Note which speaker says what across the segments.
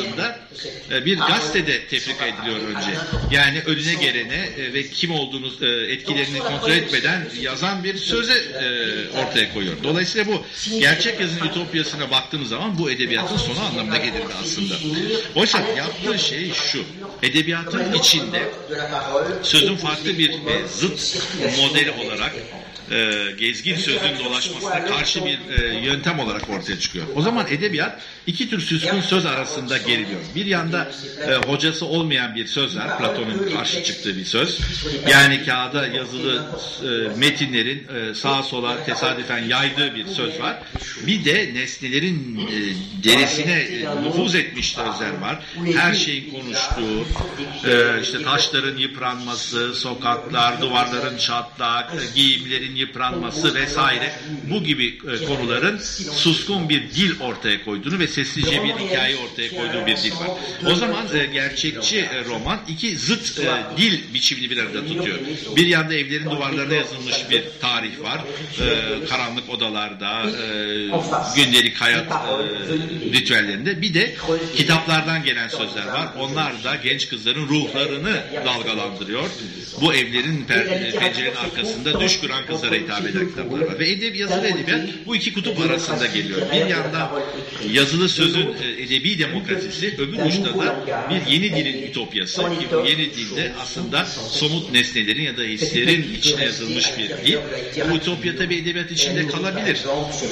Speaker 1: aslında e, bir gazetede tefrika ediliyor önce. Yani önüne gelene ve kim olduğunu e, etkilerini kontrol etmeden yazan bir söze e, ortaya koyuyor. Dolayısıyla bu gerçek yazın ütopyasına baktığımız zaman bu edebiyatın sonu anlamına gelir aslında. Oysa yaptığı şey şu. Edebiyatın içinde sözün farklı bir zıt modeli olarak e, gezgin sözün dolaşmasına karşı bir e, yöntem olarak ortaya çıkıyor. O zaman edebiyat iki tür süskün söz arasında geriliyor. Bir yanda e, hocası olmayan bir söz var. Platon'un karşı çıktığı bir söz. Yani kağıda yazılı e, metinlerin e, sağa sola tesadüfen yaydığı bir söz var. Bir de nesnelerin e, derisine e, nüfuz etmiş sözler var. Her şeyin konuştuğu, e, işte taşların yıpranması, sokaklar, duvarların çatlak, e, giyimlerin yıpranması vesaire bu gibi e, konuların suskun bir dil ortaya koyduğunu ve sessizce bir hikaye ortaya koyduğu bir dil var. O zaman e, gerçekçi e, roman iki zıt dil biçimini bir arada tutuyor. Bir yanda evlerin duvarlarına yazılmış bir tarih var. Karanlık odalarda, gündelik hayat ritüellerinde. Bir de kitaplardan gelen sözler var. Onlar da genç kızların ruhlarını dalgalandırıyor. Bu evlerin pencerenin arkasında düş kuran kızlara hitap eden kitaplar var. Ve edebi, yazılı edebiyat bu iki kutup arasında geliyor. Bir yandan yazılı sözün e, edebi demokrasisi, öbür uçta da bir yeni dilin ütopyası. Ki bu yeni dilde aslında somut nesnelerin ya da hislerin içine yazılmış bir dil. Bu ütopya tabi edebiyat içinde kalabilir.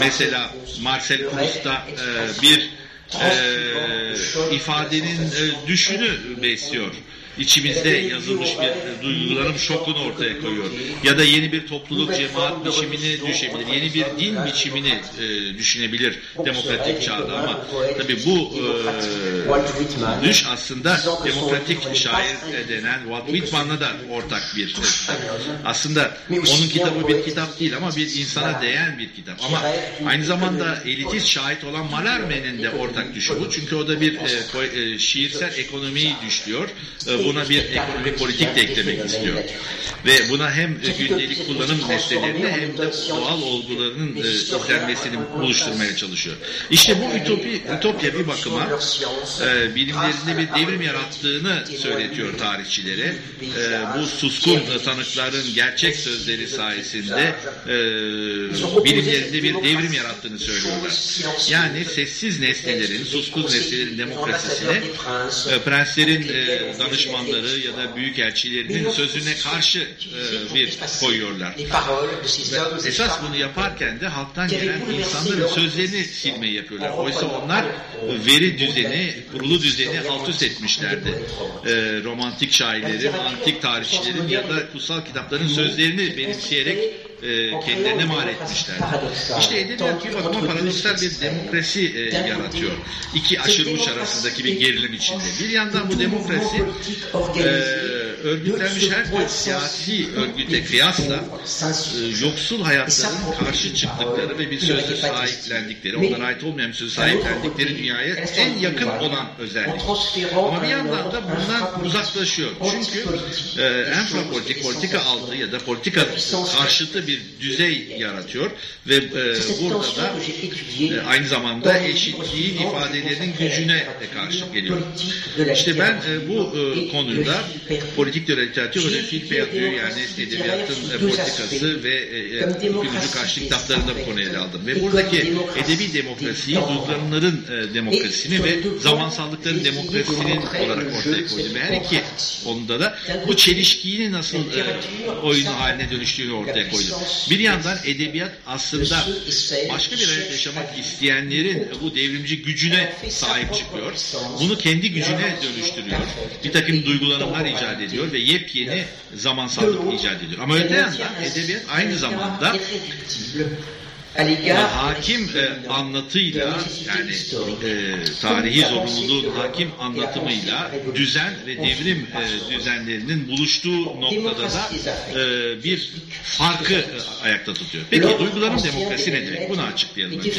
Speaker 1: Mesela Marcel Proust'ta e, bir e, ifadenin e, düşünü besliyor içimizde yazılmış bir duygularım şokunu ortaya koyuyor. Ya da yeni bir topluluk cemaat biçimini düşebilir. Yeni bir din biçimini e, düşünebilir demokratik çağda ama tabi bu e, düş aslında demokratik şair denen Walt Whitman'la da ortak bir kitap. Aslında onun kitabı bir kitap değil ama bir insana değen bir kitap. Ama aynı zamanda elitist şahit olan Mallarmé'nin de ortak düşü bu. Çünkü o da bir e, e, şiirsel ekonomiyi düşlüyor. E, buna bir ekonomi politik de eklemek istiyor. Ve buna hem gündelik kullanım meselelerini hem de doğal olgularının e, izlenmesini buluşturmaya çalışıyor. İşte bu ütopi, ütopya bir bakıma e, bilimlerinde bir devrim yarattığını söyletiyor tarihçilere. E, bu suskun tanıkların gerçek sözleri sayesinde e, bilimlerinde bir devrim yarattığını söylüyorlar. Yani sessiz nesnelerin, suskun nesnelerin demokrasisine e, prenslerin e, danışmanları ya da büyük elçilerinin sözüne karşı e, bir koyuyorlar. Ve esas bunu yaparken de halktan gelen insanların sözlerini silmeyi yapıyorlar. Oysa onlar veri düzeni, kurulu düzeni alt üst etmişlerdi. E, romantik şairlerin, antik tarihçilerin ya da kutsal kitapların sözlerini benimseyerek e, kendilerine mal etmişler. İşte edebiyat bir bakıma paradoksal bir demokrasi e, yaratıyor. İki aşırı uç arasındaki bir gerilim içinde. Bir yandan bu demokrasi e, örgütlenmiş her türlü siyasi örgüte kıyasla e, yoksul hayatların karşı çıktıkları ve bir sözü sahiplendikleri, onlara ait olmayan bir sözü sahiplendikleri dünyaya en yakın olan özellik. Ama bir yandan da bundan uzaklaşıyor. Çünkü e, enfapolitik, politika altı ya da politika karşıtı bir düzey yaratıyor ve e, burada da e, aynı zamanda eşitliğin ifadelerinin gücüne karşı geliyor. İşte ben e, bu e, konuda politik literatür ve Phil Peyatıyor yani edebiyatın e, politikası ve e, e, ucu karşı kitaplarında bu konuyu ele aldım. Ve buradaki edebi demokrasiyi duygulanların e, demokrasisini ve zamansallıkların demokrasisinin olarak ortaya koydum. Ve her iki konuda da bu çelişkiyi nasıl e, oyunu haline dönüştüğünü ortaya koydum. Bir yandan edebiyat aslında başka bir hayat yaşamak isteyenlerin bu devrimci gücüne sahip çıkıyor. Bunu kendi gücüne dönüştürüyor. Bir takım duygulanımlar icat ediyor ve yepyeni zamansallık icat ediyor. Ama öte yandan edebiyat aynı zamanda hakim e, anlatıyla yani e, tarihi zorunluluğun hakim anlatımıyla düzen ve devrim e, düzenlerinin buluştuğu noktada da e, bir farkı e, ayakta tutuyor. Peki duyguların demokrasi ne demek? Bunu açıklayalım önce.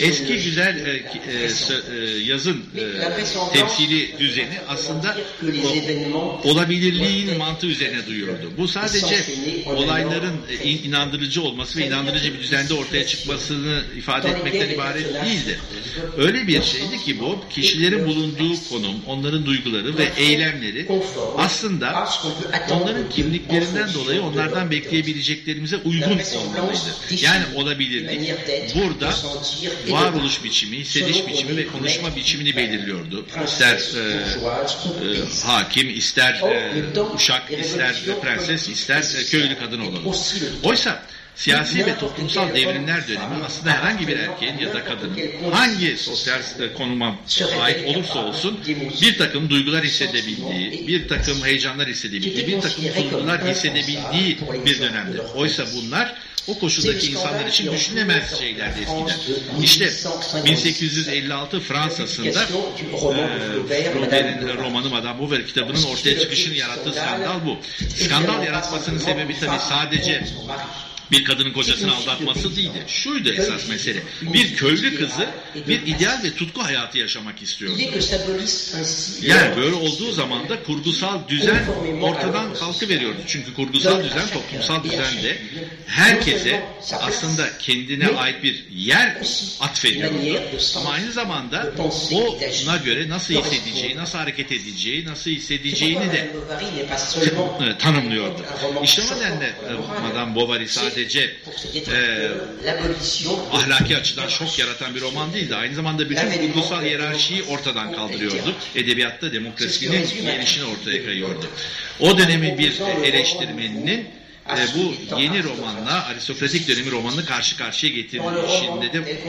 Speaker 1: Eski güzel e, e, e, yazın e, temsili düzeni aslında o, olabilirliğin mantığı üzerine duyuyordu. Bu sadece olayların e, inandırıcı olması ve inandırıcı bir düzende ortaya ortaya çıkmasını ifade etmekten ibaret değildi. Öyle bir şeydi ki bu kişilerin bulunduğu konum, onların duyguları ve eylemleri aslında onların kimliklerinden dolayı onlardan bekleyebileceklerimize uygun olmalıydı. Yani olabilirlik burada varoluş biçimi, hissediş biçimi ve konuşma biçimini belirliyordu. İster e, e, hakim, ister e, uşak, ister prenses, ister e, köylü kadın olalım. Oysa siyasi ve toplumsal devrimler dönemi aslında herhangi bir erkeğin ya da kadının hangi sosyal konuma ait olursa olsun bir takım duygular hissedebildiği, bir takım heyecanlar hissedebildiği, bir takım duygular hissedebildiği bir dönemdi. Oysa bunlar o koşuldaki insanlar için düşünemez şeylerdi eskiden. İşte 1856 Fransa'sında e, romanı Madame Bovary kitabının ortaya çıkışını yarattığı skandal bu. Skandal yaratmasının sebebi tabii sadece bir kadının kocasını aldatması değildi. Şuydu esas mesele. Bir köylü kızı bir ideal ve tutku hayatı yaşamak istiyordu. Yani böyle olduğu zaman da kurgusal düzen ortadan kalkıveriyordu. Çünkü kurgusal düzen, toplumsal düzen de herkese aslında kendine ait bir yer atfediyordu. Ama aynı zamanda ona göre nasıl hissedeceği, nasıl hareket edeceği, nasıl hissedeceğini de tanımlıyordu. İşte o nedenle Madame Bovary sadece sadece e, ahlaki açıdan şok yaratan bir roman değildi. Aynı zamanda bütün kurgusal hiyerarşiyi ortadan kaldırıyordu. Edebiyatta demokrasinin gelişini ortaya koyuyordu. O dönemi bir eleştirmeninin e, bu yeni romanla aristokratik dönemi romanını karşı karşıya getirişinde de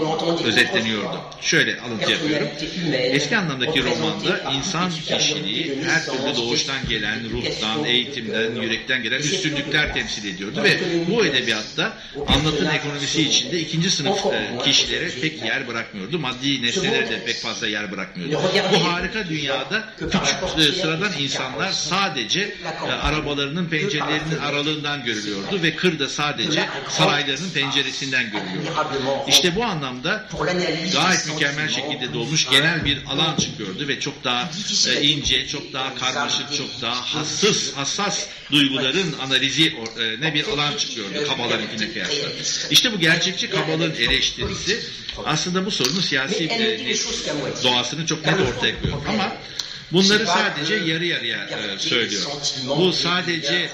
Speaker 1: özetleniyordu. Şöyle alıntı yapıyorum. Eski anlamdaki romanda insan kişiliği her türlü doğuştan gelen, ruhtan, eğitimden, yürekten gelen üstünlükler temsil ediyordu ve bu edebiyatta anlatım ekonomisi içinde ikinci sınıf e, kişilere pek yer bırakmıyordu. Maddi nesnelere de pek fazla yer bırakmıyordu. Bu harika dünyada küçük e, sıradan insanlar sadece arabalarının pencerelerinin aralığından görülüyordu ve kır da sadece saraylarının penceresinden görülüyordu. İşte bu anlamda gayet mükemmel şekilde dolmuş genel bir alan çıkıyordu ve çok daha e, ince, çok daha karmaşık, çok daha hassas, hassas duyguların analizi e, ne bir alan çıkıyordu kabalarınkine kıyasla. İşte bu gerçekçi kabalığın eleştirisi aslında bu sorunun siyasi e, doğasını çok net ortaya koyuyor. Ama Bunları sadece yarı yarıya e, söylüyor. Bu sadece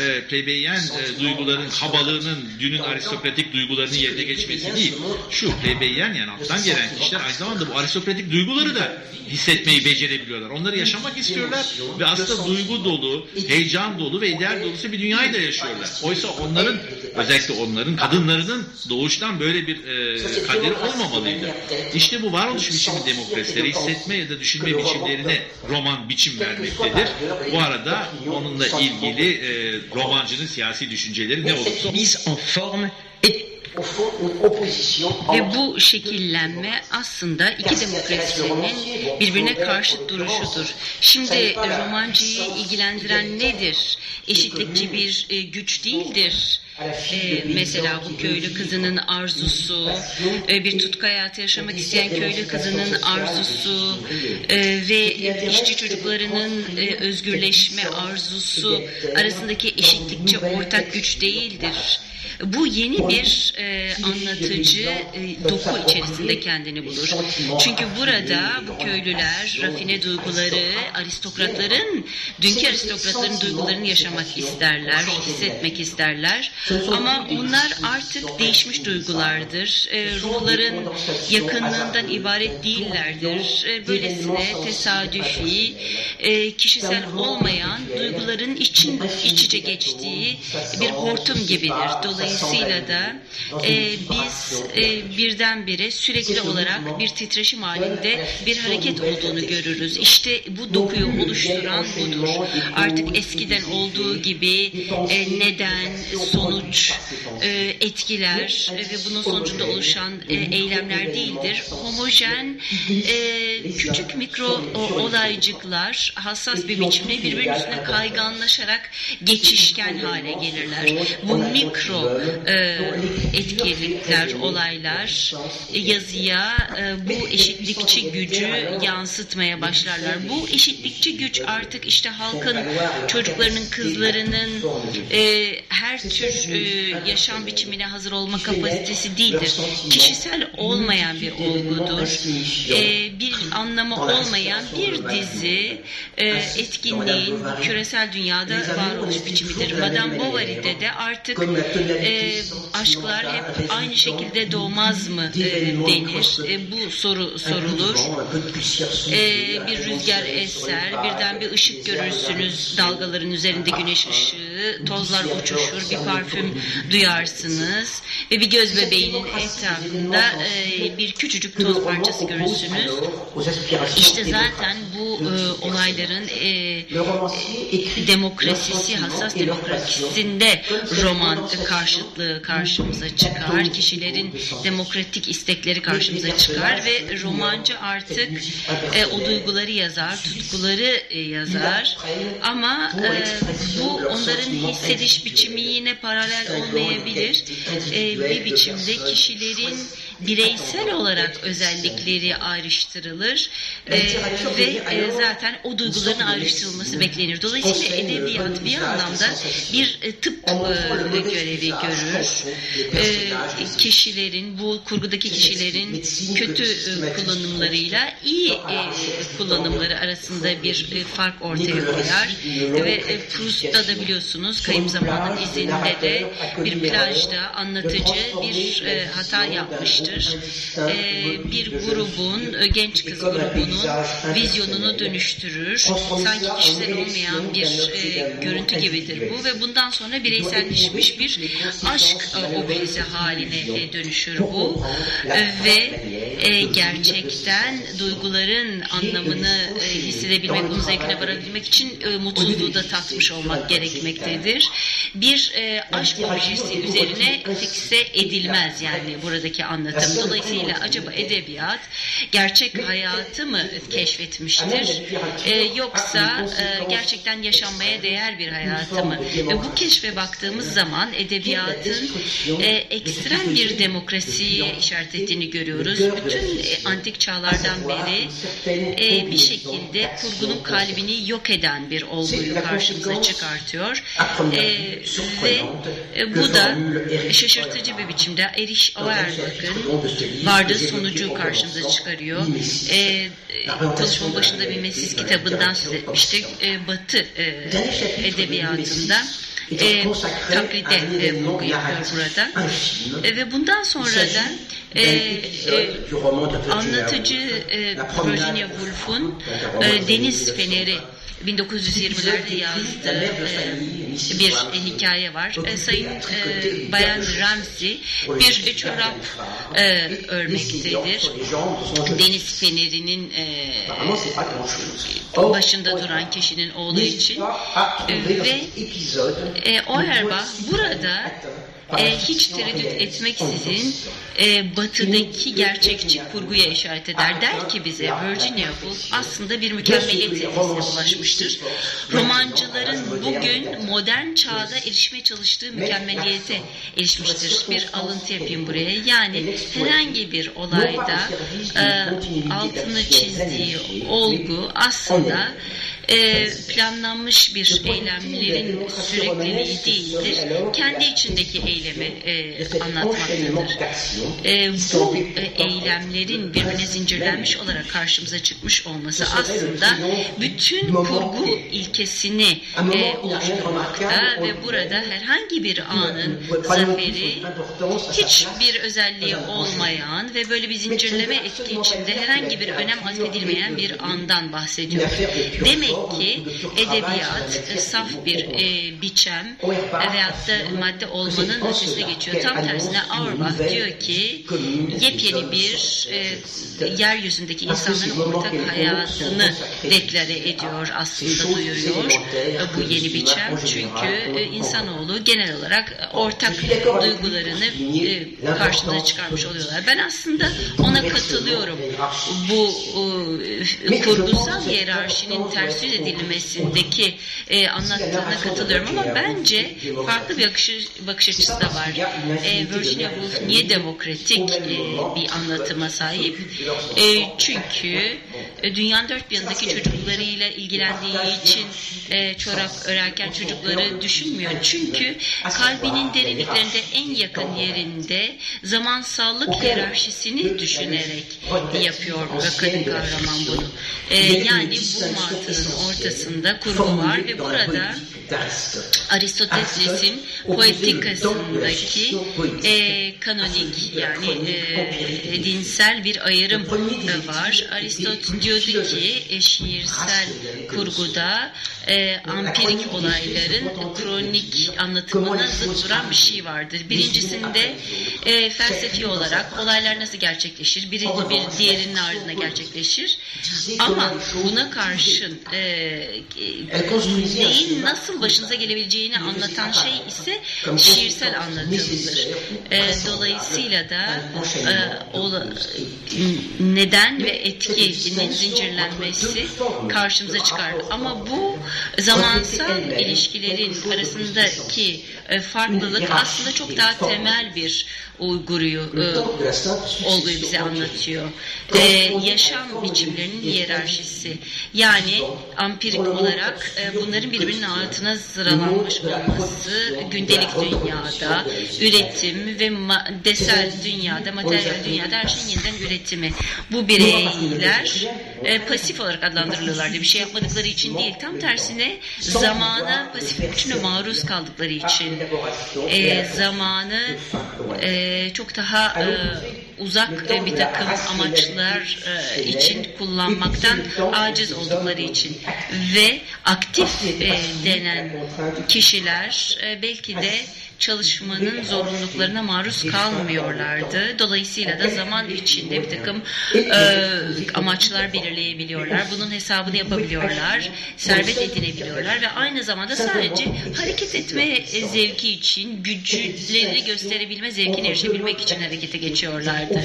Speaker 1: e, plebeyyen e, duyguların kabalığının dünün aristokratik duygularının yerine geçmesi değil. Şu plebeyyen yani alttan gelen kişiler aynı zamanda bu aristokratik duyguları da hissetmeyi becerebiliyorlar. Onları yaşamak istiyorlar ve aslında duygu dolu, heyecan dolu ve ideal dolusu bir dünyayı da yaşıyorlar. Oysa onların özellikle onların kadınlarının doğuştan böyle bir e, kaderi olmamalıydı. İşte bu varoluş biçimi demokrasileri hissetme ya da düşünme biçimlerine roman biçim vermektedir. Bu arada onunla ilgili e, romancının siyasi düşünceleri ne olursa
Speaker 2: ve bu şekillenme aslında iki demokrasinin birbirine karşı duruşudur. Şimdi romancıyı ilgilendiren nedir? Eşitlikçi bir e, güç değildir. Ee, mesela bu köylü kızının arzusu, e, bir tutku hayatı yaşamak isteyen köylü kızının arzusu e, ve işçi çocuklarının e, özgürleşme arzusu arasındaki eşitlikçi ortak güç değildir. Bu yeni bir e, anlatıcı e, doku içerisinde kendini bulur. Çünkü burada bu köylüler rafine duyguları, aristokratların, dünkü aristokratların duygularını yaşamak isterler, hissetmek isterler. Ama onlar artık değişmiş duygulardır. E, ruhların yakınlığından ibaret değillerdir. E, böylesine tesadüfi, e, kişisel olmayan duyguların için iç içe geçtiği bir hortum gibidir. Dolayısıyla Dolayısıyla da e, biz e, birdenbire sürekli olarak bir titreşim halinde bir hareket olduğunu görürüz. İşte bu dokuyu oluşturan budur. Artık eskiden olduğu gibi e, neden, sonuç, e, etkiler e, ve bunun sonucunda oluşan e, eylemler değildir. Homojen, küçük mikro olaycıklar hassas bir biçimde birbirinin üstüne kayganlaşarak geçişken hale gelirler. Bu mikro e, etkinlikler, olaylar yazıya bu eşitlikçi gücü yansıtmaya başlarlar. Bu eşitlikçi güç artık işte halkın, çocuklarının, kızlarının e, her tür e, yaşam biçimine hazır olma kapasitesi değildir. Kişisel olmayan bir olgudur. E, bir anlamı olmayan bir dizi e, etkinliğin küresel dünyada varoluş biçimidir. Madame Bovary'de de artık e, aşklar hep aynı şekilde doğmaz mı e, denir. E, bu soru sorulur. E, bir rüzgar eser, birden bir ışık görürsünüz dalgaların üzerinde güneş ışığı, tozlar uçuşur, bir parfüm duyarsınız ve bir göz bebeğinin etrafında e, bir küçücük toz parçası görürsünüz. İşte zaten bu e, olayların e, demokrasisi, hassas demokrasisinde roman karşıtlığı karşımıza çıkar. Kişilerin demokratik istekleri karşımıza çıkar ve romancı artık e, o duyguları yazar, tutkuları e, yazar. Ama e, bu onların hissediş biçimi yine paralel olmayabilir. E, bir biçimde kişilerin bireysel olarak özellikleri ayrıştırılır e, ve e, zaten o duyguların ayrıştırılması beklenir. Dolayısıyla edebiyat bir anlamda bir e, tıp e, görevi görür. E, kişilerin, bu kurgudaki kişilerin kötü e, kullanımlarıyla iyi e, kullanımları arasında bir e, fark ortaya koyar. Ve e, Proust'ta da biliyorsunuz kayıp zamanın izinde de bir plajda anlatıcı bir e, hata yapmıştır yapmıştır. Ee, bir grubun, e, genç kız grubunun vizyonunu dönüştürür. Sanki kişisel olmayan bir e, görüntü gibidir bu ve bundan sonra bireyselleşmiş bir aşk e, objesi haline e, dönüşür bu. E, ve e, gerçekten duyguların anlamını e, hissedebilmek, bunun zevkine varabilmek için e, mutluluğu da tatmış olmak gerekmektedir. Bir e, aşk objesi üzerine fikse edilmez yani buradaki anlatım anlatım. Dolayısıyla acaba edebiyat gerçek hayatı mı keşfetmiştir? E, yoksa e, gerçekten yaşanmaya değer bir hayatı mı? Ve bu keşfe baktığımız zaman edebiyatın e, ekstrem bir demokrasiye işaret ettiğini görüyoruz. Bütün e, antik çağlardan beri e, bir şekilde kurgunun kalbini yok eden bir olguyu karşımıza çıkartıyor. E, ve e, bu da şaşırtıcı bir biçimde Erich Auerbach'ın vardığı sonucu karşımıza çıkarıyor. E, çalışmanın başında bir Mesis kitabından söz etmiştik. E, Batı e, edebiyatında e, taklide e, vurgu yapıyor burada. E, ve bundan sonra da e, e, anlatıcı e, Virginia Woolf'un e, Deniz Feneri 1920'lerde yazdığı e, bir hikaye var. E, Sayın e, Bayan Ramsey bir çorap e, örmektedir. Deniz Feneri'nin e, başında duran kişinin oğlu için ve e, Auerbach burada e, hiç tereddüt etmeksizin e, batıdaki gerçekçi kurguya işaret eder. Der ki bize Virginia Woolf aslında bir mükemmeliyet seviyesine ulaşmıştır. Romancıların bugün modern çağda erişmeye çalıştığı mükemmeliyete erişmiştir. Bir alıntı yapayım buraya. Yani herhangi bir olayda e, altını çizdiği olgu aslında e, planlanmış bir eylemlerin sürekliliği değildir. Kendi içindeki eylemi e, anlatmaktadır. E, bu e, eylemlerin birbirine zincirlenmiş olarak karşımıza çıkmış olması aslında bütün kurgu ilkesini e, oluşturmakta ve burada herhangi bir anın zaferi hiçbir özelliği olmayan ve böyle bir zincirleme etki içinde herhangi bir önem atfedilmeyen bir andan bahsediyor. Demek ki edebiyat e, saf bir e, biçem e, veyahut da madde olmanın ötesine geçiyor. Tam tersine Auerbach diyor ki yepyeni bir e, yeryüzündeki insanların ortak hayatını deklare ediyor aslında duyuruyor e, bu yeni biçem. Çünkü e, insanoğlu genel olarak ortak duygularını e, karşımıza çıkarmış oluyorlar. Ben aslında ona katılıyorum. Bu e, kurgusal hiyerarşinin tersi tasvir edilmesindeki e, anlattığına katılıyorum ama bence farklı bir bakış, bakış açısı da var. E, Virginia Woolf niye demokratik e, bir anlatıma sahip? E, çünkü e, dünyanın dört bir yanındaki çocuklarıyla ilgilendiği için e, çorap örerken çocukları düşünmüyor. Çünkü kalbinin derinliklerinde en yakın yerinde zamansallık hiyerarşisini düşünerek yapıyor kadın kahraman bunu. E, yani bu mantığın ortasında kurgu var ve burada Aristoteles'in poetikasındaki e, kanonik yani e, dinsel bir ayrım var. Aristot diyordu ki e, şiirsel kurguda e, ampirik olayların kronik anlatımına zıt duran bir şey vardır. Birincisinde e, felsefi olarak olaylar nasıl gerçekleşir? Biri bir diğerinin ardına gerçekleşir. Ama buna karşın e, neyin nasıl başınıza gelebileceğini anlatan şey ise şiirsel anlatımdır. E, dolayısıyla da e, neden ve etkinin zincirlenmesi karşımıza çıkar. Ama bu zamansal ilişkilerin arasındaki e, farklılık aslında çok daha temel bir uyguruyu e, olguyu bize anlatıyor. E, yaşam biçimlerinin hiyerarşisi. Yani ampirik olarak e, bunların birbirinin altına sıralanmış olması gündelik dünyada üretim ve maddesel dünyada, materyal dünyada her şeyin yeniden üretimi. Bu bireyler e, pasif olarak adlandırılıyorlardı. Bir şey yapmadıkları için değil. Tam tersine zamana pasif güçüne maruz kaldıkları için e, zamanı e, çok daha e, uzak bir takım amaçlar e, için kullanmaktan aciz oldukları için ve aktif e, denen kişiler e, belki de çalışmanın zorunluluklarına maruz kalmıyorlardı. Dolayısıyla da zaman içinde bir takım e, amaçlar belirleyebiliyorlar. Bunun hesabını yapabiliyorlar. Servet edinebiliyorlar ve aynı zamanda sadece hareket etme zevki için güçleri gösterebilme zevkine erişebilmek için harekete geçiyorlardı.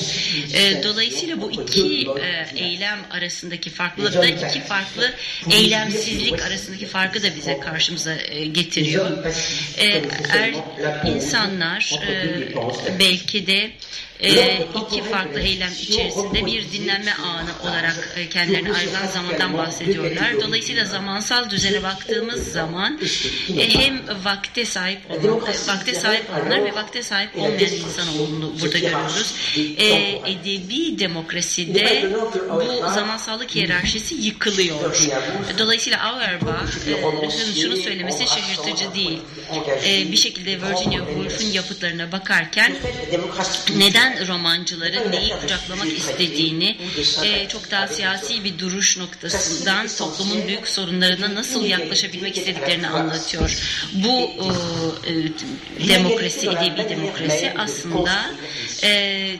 Speaker 2: E, dolayısıyla bu iki e, eylem arasındaki farklılık da iki farklı eylemsizlik arasındaki farkı da bize karşımıza e, getiriyor. E, er, insanlar e, belki de e, iki farklı eylem içerisinde bir dinlenme anı olarak e, kendilerine ayrılan zamandan bahsediyorlar. Dolayısıyla zamansal düzene baktığımız zaman e, hem vakte sahip olan, vakte sahip olanlar ve vakte sahip olmayan insanoğlunu burada görüyoruz. E, edebi demokraside bu zamansallık hiyerarşisi yıkılıyor. Dolayısıyla Auerbach'ın şunu söylemesi şaşırtıcı değil. E, bir şekilde Virginia Woolf'un yapıtlarına bakarken neden romancıların neyi kucaklamak istediğini e, çok daha siyasi bir duruş noktasından toplumun büyük sorunlarına nasıl yaklaşabilmek istediklerini anlatıyor. Bu e, demokrasi, edebi demokrasi aslında e,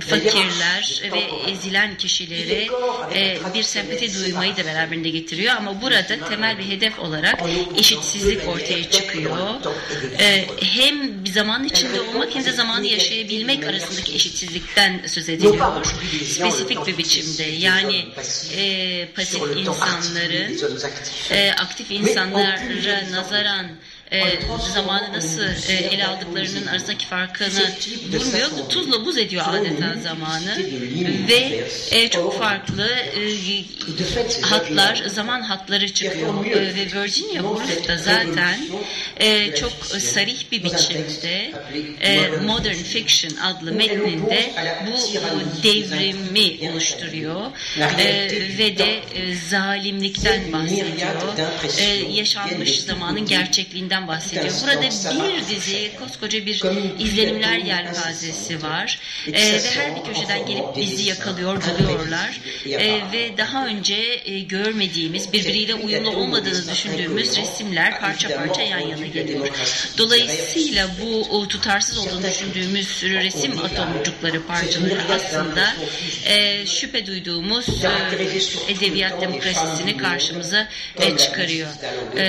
Speaker 2: fakirler ve ezilen kişilere e, bir sempati duymayı da beraberinde getiriyor ama burada temel bir hedef olarak eşitsizlik ortaya çıkıyor. E, hem bir zaman içinde olmak hem de zamanı yaşayabilmek arasındaki eşitsizlikten söz ediliyor. Spesifik bir biçimde. Yani e, pasif insanların e, aktif insanlara nazaran e, zamanı nasıl e, ele aldıklarının arasındaki farkını durmuyor. Tuzla buz ediyor adeta zamanı ve e, çok farklı e, hatlar, zaman hatları çıkıyor. E, ve Virginia Woolf da zaten e, çok sarih bir biçimde e, Modern Fiction adlı metninde bu devrimi oluşturuyor e, ve de e, zalimlikten bahsediyor. E, yaşanmış zamanın gerçekliğinden bahsediyor. Burada bir dizi koskoca bir izlenimler yelpazesi var. E, ve her bir köşeden gelip bizi yakalıyor, buluyorlar. E, ve daha önce e, görmediğimiz, birbiriyle uyumlu olmadığını düşündüğümüz resimler parça parça yan yana geliyor. Dolayısıyla bu o, tutarsız olduğunu düşündüğümüz sürü resim atomcukları parçaları aslında e, şüphe duyduğumuz e, edebiyat demokrasisini karşımıza e, çıkarıyor. E,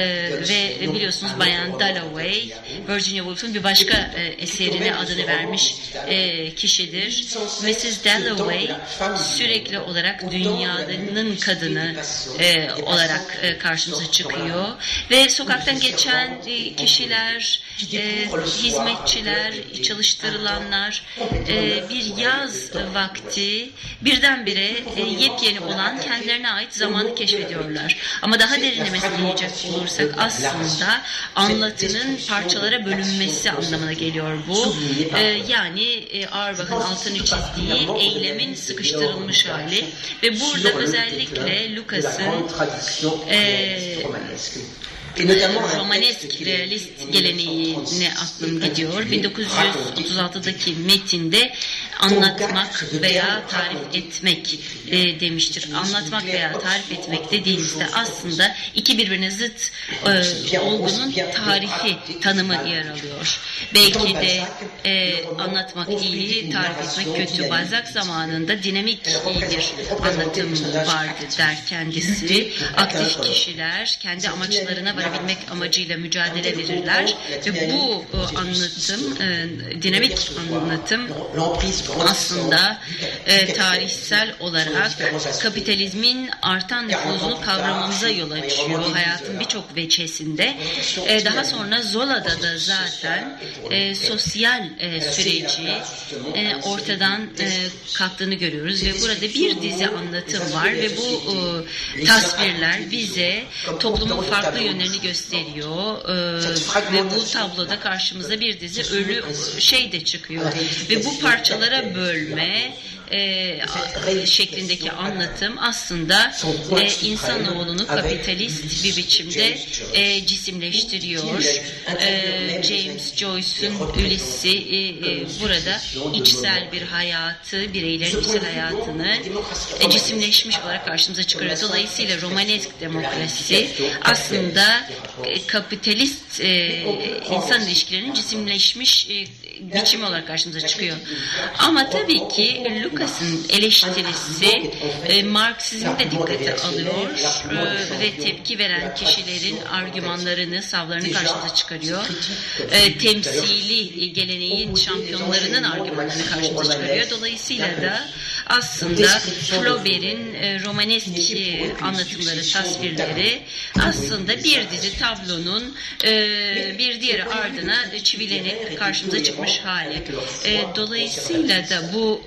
Speaker 2: ve biliyorsunuz bayağı Diane Dalloway, Virginia Woolf'un bir başka e, eserine adını vermiş e, kişidir. Mrs. Dalloway sürekli olarak dünyanın kadını e, olarak e, karşımıza çıkıyor ve sokaktan geçen e, kişiler, e, hizmetçiler, çalıştırılanlar e, bir yaz vakti birdenbire e, yepyeni olan kendilerine ait zamanı keşfediyorlar. Ama daha derinlemesine yiyecek olursak aslında anlatının parçalara bölünmesi anlamına geliyor bu. E, yani e, Auerbach'ın altını çizdiği eylemin sıkıştırılmış hali ve burada özellikle Lucas'ın e, romanesk realist geleneğine aklım gidiyor. 1936'daki metinde anlatmak veya tarif etmek e, demiştir. Anlatmak veya tarif etmek dediğimizde aslında iki birbirine zıt e, olgunun tarifi tanımı yer alıyor. Belki de e, anlatmak iyi, tarif etmek kötü. Balzac zamanında dinamik iyi bir anlatım vardı der kendisi. Aktif kişiler kendi amaçlarına varabilmek amacıyla mücadele verirler ve bu e, anlatım, e, dinamik anlatım aslında e, tarihsel olarak kapitalizmin artan nüfuzunu kavramamıza yol açıyor hayatın birçok veçesinde. E, daha sonra Zola'da da zaten e, sosyal e, süreci e, ortadan e, kalktığını görüyoruz ve burada bir dizi anlatım var ve bu e, tasvirler bize toplumun farklı yönlerini gösteriyor e, ve bu tabloda karşımıza bir dizi ölü şey de çıkıyor ve bu parçalara bölme e, şeklindeki anlatım aslında e, insanoğlunu kapitalist bir biçimde e, cisimleştiriyor. E, James Joyce'un e, burada içsel bir hayatı, bireylerin içsel hayatını cisimleşmiş olarak karşımıza çıkarıyor. Dolayısıyla romanesk demokrasi aslında kapitalist insan ilişkilerinin cisimleşmiş biçimi olarak karşımıza çıkıyor. Ama tabii ki Lucas'ın eleştirisi e, Marksizmi de dikkate alıyor e, ve tepki veren kişilerin argümanlarını, savlarını karşımıza çıkarıyor. E, temsili geleneğin şampiyonlarının argümanlarını karşımıza çıkarıyor. Dolayısıyla da aslında Flaubert'in romanesk anlatımları, tasvirleri aslında bir dizi tablonun e, bir diğeri ardına çivilenip karşımıza çıkmış hali. E, dolayısıyla da bu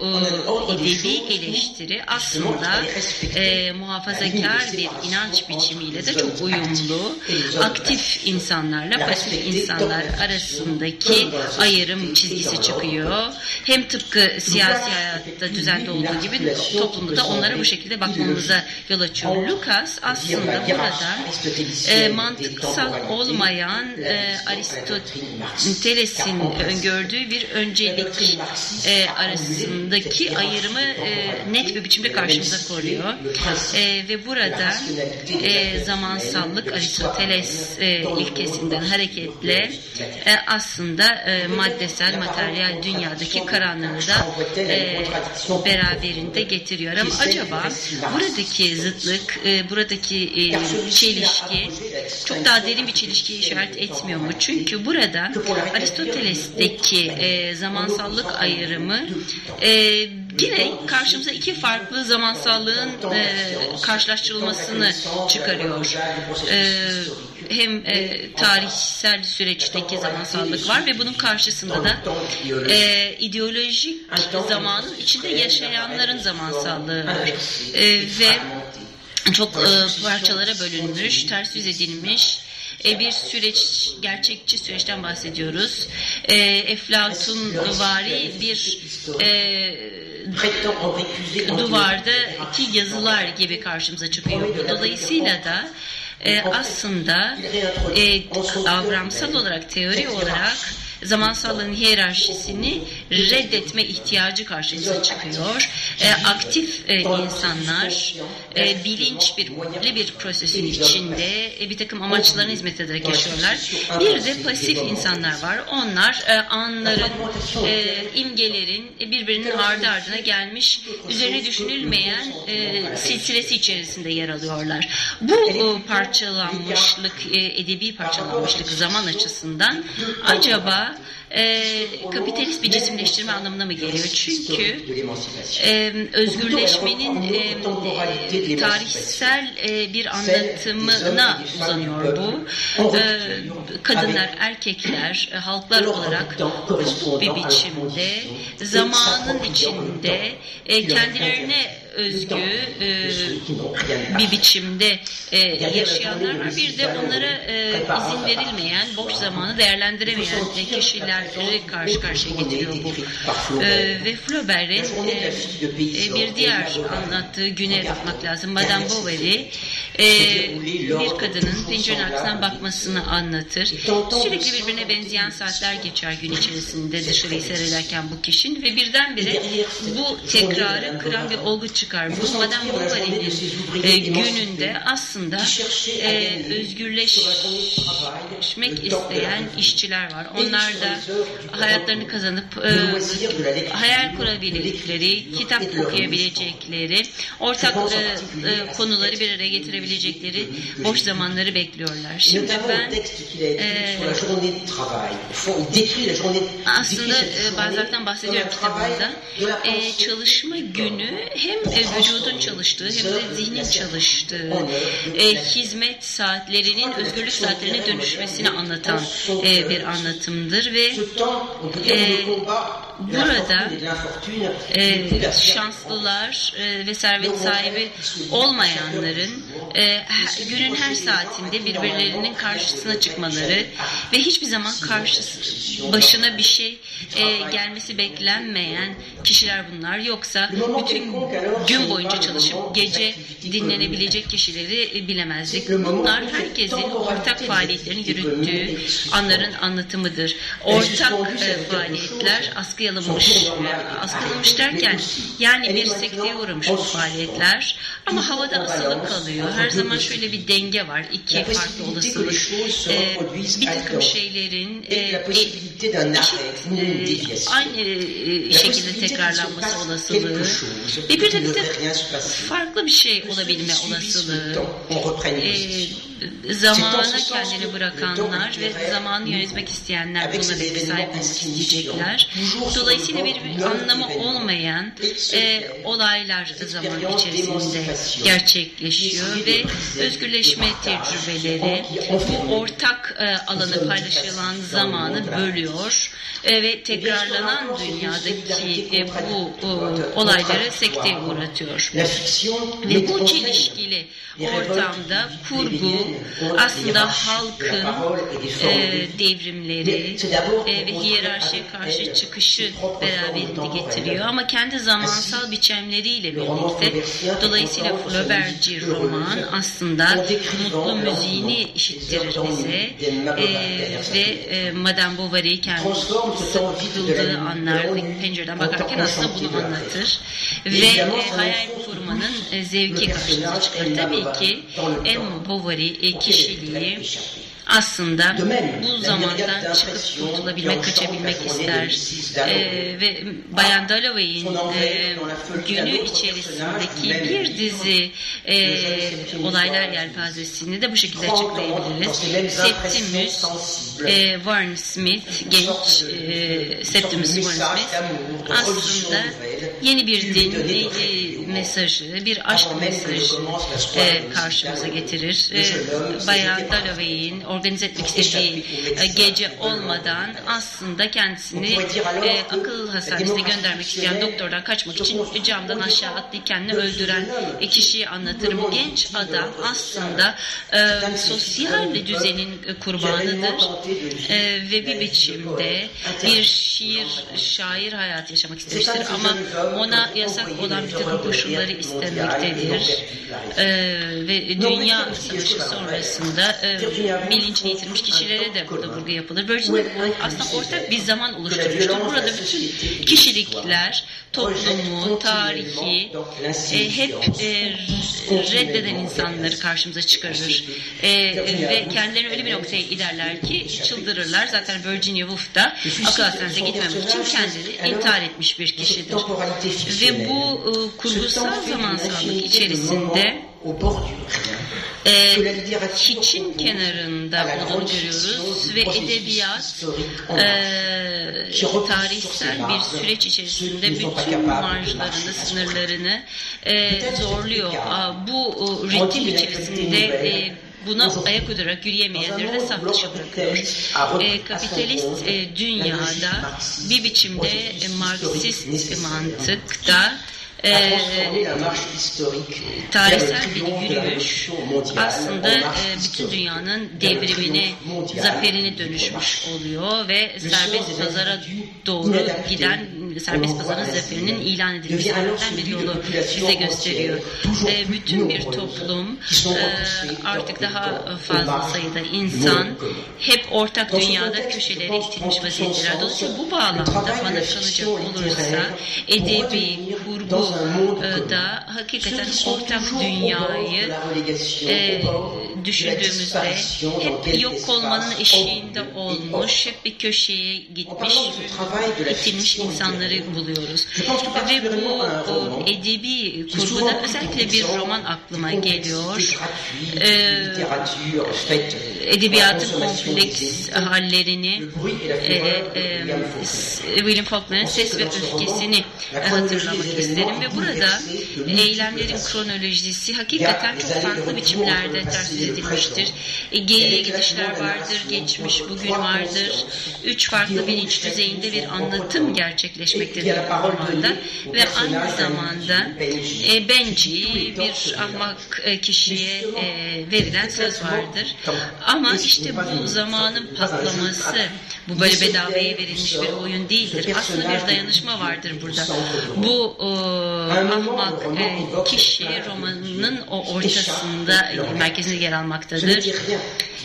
Speaker 2: edebi eleştiri aslında e, muhafazakar bir inanç biçimiyle de çok uyumlu. Aktif insanlarla pasif insanlar arasındaki ayrım çizgisi çıkıyor. Hem tıpkı siyasi hayatta düzende olduğu gibi toplumda da onlara bu şekilde bakmamıza yol açıyor. Lucas aslında burada e, mantıksal olmayan e, Aristoteles'in öngördüğü bir öncelik e, arasındaki ayrımı e, net bir biçimde karşımıza koruyor. E, ve burada e, zamansallık Aristoteles e, ilkesinden hareketle e, aslında e, maddesel, materyal dünyadaki karanlığı da e, beraberinde getiriyor. Ama acaba buradaki zıtlık, e, buradaki e, çelişki çok daha derin bir çelişkiye işaret etmiyor mu? Çünkü burada Aristoteles'teki e, zamansallık ayrımı e, yine karşımıza iki farklı zamansallığın e, karşılaştırılmasını çıkarıyor. E, hem e, tarihsel süreçteki zamansallık var ve bunun karşısında da e, ideolojik zamanın içinde yaşayanların zamansallığı var. E, ve çok e, parçalara bölünmüş, ters yüz edilmiş e, bir süreç, gerçekçi süreçten bahsediyoruz. E, Eflatun vari bir e, duvarda iki yazılar gibi karşımıza çıkıyor. Dolayısıyla da e, aslında e, kavramsal olarak, teori olarak zamansallığın hiyerarşisini reddetme ihtiyacı karşımıza çıkıyor. E, aktif e, insanlar e, bilinç bir, bir prosesin içinde e, bir takım amaçlarına hizmet ederek yaşıyorlar. Bir de pasif insanlar var. Onlar e, anların, e, imgelerin birbirinin ardı ardına gelmiş, üzerine düşünülmeyen e, silsilesi içerisinde yer alıyorlar. Bu e, parçalanmışlık, e, edebi parçalanmışlık zaman açısından acaba e, kapitalist bir cisimleştirme anlamına mı geliyor? Çünkü e, özgürleşmenin e, tarihsel e, bir anlatımına uzanıyor bu. E, kadınlar, erkekler, e, halklar olarak bir biçimde zamanın içinde e, kendilerine özgü e, bir biçimde e, yaşayanlar var. Bir de onlara e, izin verilmeyen, boş zamanı değerlendiremeyen e, kişileri karşı karşıya getiriyor bu. E, ve Flaubert'in e, e, bir diğer anlattığı güne bakmak lazım. Madame Bovary e, bir kadının pencerenin arkasından bakmasını anlatır. Sürekli birbirine benzeyen saatler geçer gün içerisinde dışarıyı seyrederken bu kişinin ve birdenbire bu tekrarı kıran bir olgu çıkar. Bu Madame Bovary'nin e, gününde aslında e, özgürleşmek isteyen işçiler var. Onlar da hayatlarını kazanıp e, hayal kurabildikleri, kitap okuyabilecekleri, ortak e, e, konuları bir araya getirebilecekleri boş zamanları bekliyorlar. Şimdi ben e, aslında e, bahsediyorum kitabımda. E, çalışma günü hem e, vücudun çalıştığı hem de zihnin çalıştığı e, hizmet saatlerinin özgürlük saatlerine dönüşmesini anlatan e, bir anlatımdır ve e, burada e, şanslılar e, ve servet sahibi olmayanların e, günün her saatinde birbirlerinin karşısına çıkmaları ve hiçbir zaman karşısı başına bir şey e, gelmesi beklenmeyen kişiler bunlar. Yoksa bütün gün boyunca çalışıp gece dinlenebilecek kişileri bilemezdik. Bunlar herkesin ortak faaliyetlerini yürüttüğü anların anlatımıdır. Ortak e, faaliyetler askıya alınmış. Askılanmış derken yani bir sekteye uğramış bu faaliyetler ama havada asılı kalıyor. Her zaman şöyle bir denge var. iki farklı olasılık. E, bir takım şeylerin e, e, eşit, e, aynı e, şekilde tekrarlanması olasılığı. ve bir de farklı bir şey olabilme olasılığı. E, zamana kendini bırakanlar ve zamanı yönetmek isteyenler buna da sahip olmak isteyecekler. Dolayısıyla bir, bir anlamı olmayan e, olaylar zaman içerisinde gerçekleşiyor ve özgürleşme tecrübeleri bu ortak e, alanı paylaşılan zamanı bölüyor e, ve tekrarlanan dünyadaki e, bu e, olayları sekteye uğratıyor. Ve bu çelişkili ortamda kurgu aslında halkın devrimleri e, ve hiyerarşiye karşı çıkışı beraberinde getiriyor ama kendi zamansal biçimleriyle birlikte dolayısıyla Flaubert'ci roman aslında mutlu müziğini işittirir bize e, ve e, Madame Bovary kendisi kıldığı anlar pencereden bakarken aslında bunu anlatır ve e, hayal kurmanın e, zevki karşımıza çıkar. Tabii ki Emma Bovary kişiliği aslında bu zamandan çıkıp kurtulabilmek, kaçabilmek ister. Ee, ve Bayan Dalloway'in e, günü içerisindeki bir dizi e, olaylar yelpazesini de bu şekilde açıklayabiliriz. Septimus e, Warren Smith, genç e, Septimus Warren Smith aslında yeni bir din e, mesajı, bir aşk mesajı e, karşımıza getirir. E, Bayan Dalloway'in organize etmek istediği e, gece olmadan aslında kendisini e, akıl hastanesine göndermek isteyen doktordan kaçmak için camdan aşağı atlayıp kendini öldüren e, kişiyi anlatırım. Genç adam aslında e, sosyal düzenin kurbanıdır e, ve bir biçimde bir şiir, şair hayat yaşamak istemiştir ama ona yasak olan bir takım koşulları istemektedir. E, ve Dünya Savaşı sonrasında e, bilincini yitirmiş kişilere de burada vurgu yapılır. Virginia aslında ortak bir zaman oluşturmuştur. Burada bütün kişilikler, toplumu, tarihi e, hep e, reddeden insanları karşımıza çıkarır. E, ve kendilerini öyle bir noktaya giderler ki çıldırırlar. Zaten Virginia Woolf da akıl hastanesine gitmemek için kendini intihar etmiş bir kişidir. Ve bu e, kurgusal zamansallık içerisinde e, hiçin kenarında olduğunu görüyoruz ve edebiyat e, tarihsel bir süreç içerisinde bütün marjlarını, sınırlarını e, zorluyor. Bu ritim içerisinde e, buna ayak uydurarak yürüyemeyenleri de saf dışı bırakıyor. E, kapitalist e, dünyada bir biçimde e, Marksist mantıkta e, tarihsel bir yürüyüş. aslında e, bütün dünyanın devrimine, zaferine dönüşmüş oluyor ve serbest pazara doğru giden serbest pazarın zaferinin ilan edilmesinden bir yolu bize gösteriyor. E, bütün bir toplum e, artık daha fazla sayıda insan hep ortak dünyada köşelere itilmiş vaziyetteler. Dolayısıyla bu bağlamda bana kalacak olursa edebi, kurgu da hakikaten ortak dünyayı e, düşündüğümüzde hep yok olmanın eşiğinde olmuş, hep bir köşeye gitmiş, itilmiş insanları buluyoruz. Ve bu o, edebi kurguda özellikle bir roman aklıma geliyor. Ee, edebiyatın kompleks hallerini e, e, William Faulkner'ın Ses ve Öfkesini hatırlamak isterim ve burada eylemlerin kronolojisi hakikaten çok farklı biçimlerde ters edilmiştir. E, geriye gidişler vardır, geçmiş, bugün vardır. Üç farklı bilinç düzeyinde bir anlatım gerçekleşmektedir bu romanda ve aynı zamanda e, benci bir ahmak e, kişiye e, verilen söz vardır. Ama işte bu zamanın patlaması, bu böyle bedavaya verilmiş bir oyun değildir. Aslında bir dayanışma vardır burada. Bu e, ahmak e, kişi romanın o ortasında, merkezinde yer almaktadır.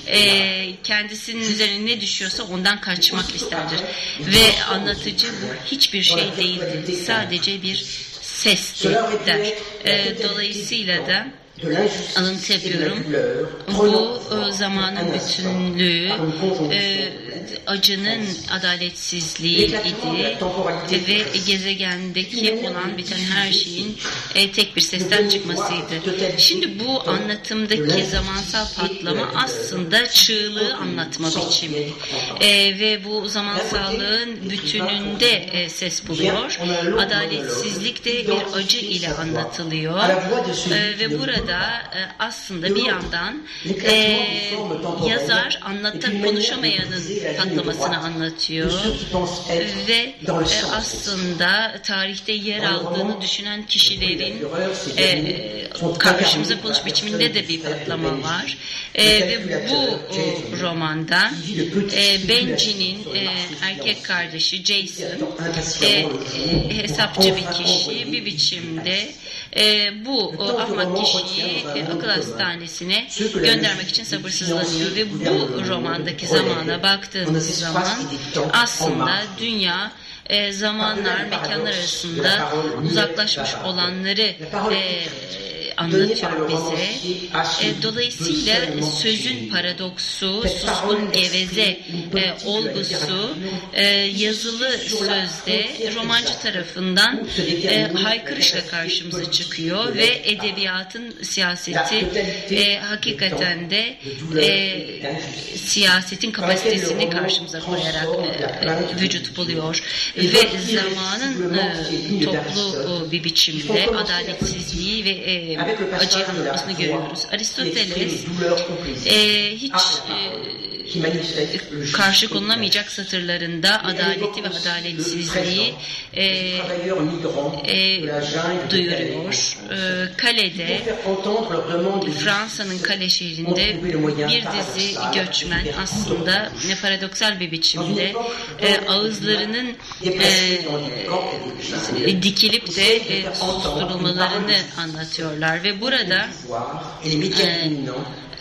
Speaker 2: E, kendisinin üzerine ne düşüyorsa ondan kaçmak isterdir. Ve anlatıcı bu hiçbir şey değildir. Sadece bir sestir der. E, dolayısıyla da alıntı yapıyorum. Bu e, zamanın bütünlüğü, e, acının adaletsizliği idi ve gezegendeki olan biten her şeyin e, tek bir sesten çıkmasıydı. Şimdi bu anlatımdaki zamansal patlama aslında çığlığı anlatma biçimi. ve bu zamansallığın bütününde ses buluyor. Adaletsizlik de bir acı ile anlatılıyor. Ve burada da aslında bir yandan e, yazar anlatıp konuşamayanın patlamasını anlatıyor ve e, aslında tarihte yer aldığını düşünen kişilerin e, karşımıza konuşma biçiminde de bir patlama var e, ve bu romanda e, Benji'nin e, erkek kardeşi Jason e, e, hesapçı bir kişi bir biçimde e, bu ahmak kişiyi akıl hastanesine göndermek için sabırsızlanıyor ve bu romandaki zamana baktığımız zaman aslında dünya e, zamanlar, mekanlar arasında uzaklaşmış olanları e, anlatıyor bize. E, dolayısıyla sözün paradoksu, suskun geveze e, olgusu e, yazılı sözde romancı tarafından e, haykırışla karşımıza çıkıyor ve edebiyatın siyaseti e, hakikaten de e, siyasetin kapasitesini karşımıza koyarak e, vücut buluyor. ve zamanın e, toplu bir biçimde adaletsizliği ve e, acıyı anlatmasını görüyoruz. Aristoteles e, hiç e, karşı konulamayacak satırlarında adaleti ve adaletsizliği e, e, duyuruyor. E, kalede Fransa'nın kale şehrinde bir dizi göçmen aslında ne paradoksal bir biçimde e, ağızlarının e, dikilip de e, susturulmalarını anlatıyorlar ve burada e,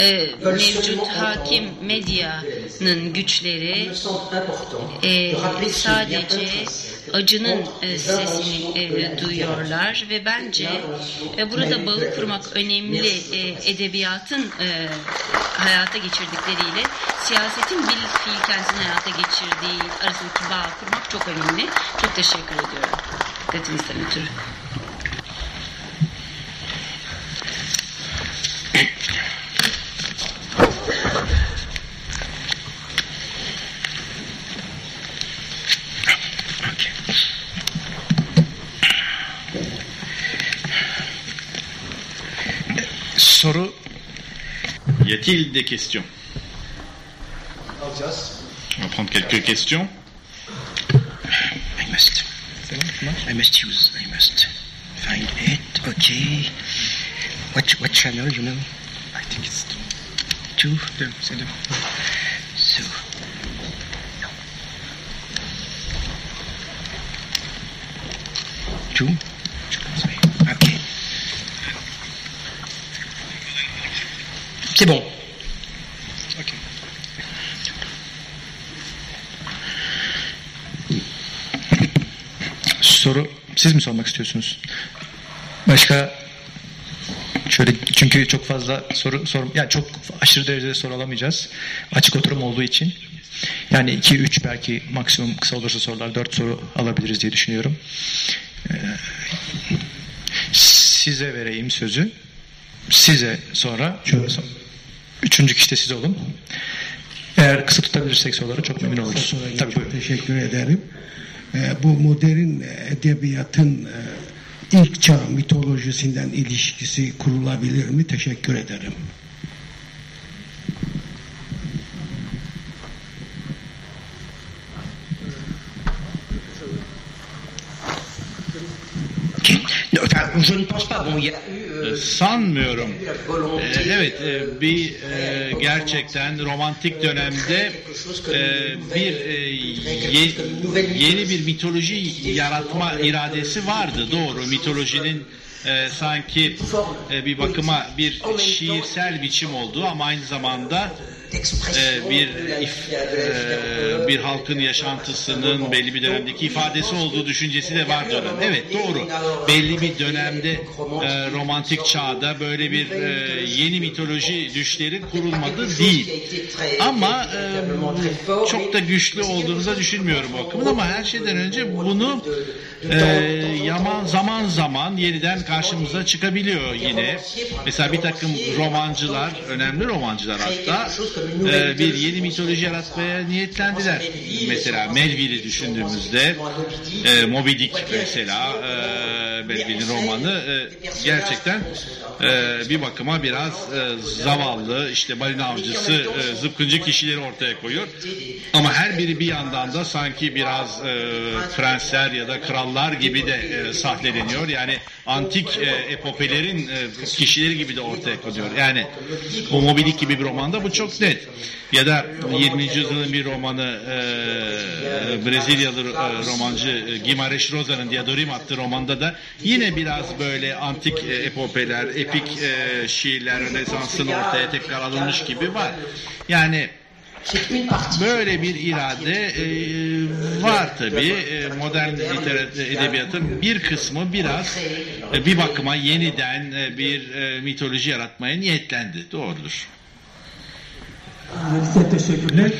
Speaker 2: e, mevcut hakim medyanın güçleri e, sadece acının e, sesini e, duyuyorlar ve bence e, burada bağı kurmak önemli e, edebiyatın e, hayata geçirdikleriyle siyasetin bir fiil kendisini hayata geçirdiği arasındaki bağ kurmak çok önemli. Çok teşekkür ediyorum. Dikkatinizden ötürü.
Speaker 1: A-t-il des questions? On va prendre quelques questions.
Speaker 3: I must. I must use. I must find it. Okay. What what channel? You know? I think it's two. Deux. C'est deux. So. Two? Okay. C'est bon. Soru siz mi sormak istiyorsunuz? Başka şöyle çünkü çok fazla soru sor ya çok aşırı derecede soru alamayacağız. Açık oturum olduğu için. Yani 2 3 belki maksimum kısa olursa sorular 4 soru alabiliriz diye düşünüyorum. Ee, size vereyim sözü. Size sonra üçüncü kişi de siz olun. Eğer kısa tutabilirsek soruları çok memnun oluruz. Tabii buyurun.
Speaker 4: teşekkür ederim. Ee, bu modern edebiyatın e, ilk çağ mitolojisinden ilişkisi kurulabilir mi? Teşekkür ederim.
Speaker 3: Je ne pense pas. Bon, il y a eu.
Speaker 1: Sanmıyorum. Ee, Evet, e, bir e, gerçekten romantik dönemde e, bir ye- yeni bir mitoloji yaratma iradesi vardı. Doğru, mitolojinin sanki bir bakıma bir şiirsel biçim olduğu ama aynı zamanda e, bir if- e, bir halkın yaşantısının belli bir dönemdeki ifadesi olduğu düşüncesi de vardı onun. Evet doğru. Belli bir dönemde e, romantik çağda böyle bir yeni mitoloji düşleri kurulmadı değil. Ama çok da güçlü olduğunu da düşünmüyorum o bakımdan ama her şeyden önce bunu e, yaman zaman zaman yeniden karşımıza çıkabiliyor yine. Mesela bir takım romancılar, önemli romancılar hatta e, bir yeni mitoloji yaratmaya niyetlendiler. Mesela Melville'i düşündüğümüzde e, Moby Dick mesela e, Melville'in romanı e, gerçekten e, bir bakıma biraz e, zavallı işte balina avcısı zıpkıncı kişileri ortaya koyuyor. Ama her biri bir yandan da sanki biraz prensler ya da krallar gibi de sahneleniyor. Yani antik epopelerin kişileri gibi de ortaya koyuyor. Yani bu Moby Dick gibi bir romanda bu çok net. Ya da 20. yüzyılın bir romanı Brezilyalı romancı Guimarães Rosa'nın Diadorim adlı romanda da yine biraz böyle antik e, epopeler, epik e, şiirler, Rönesans'ın ortaya tekrar alınmış gibi var. Yani Böyle bir irade e, var tabi. E, modern edebiyatın bir kısmı biraz e, bir bakıma yeniden e, bir e, mitoloji yaratmaya niyetlendi. Doğrudur.
Speaker 5: Size teşekkürler.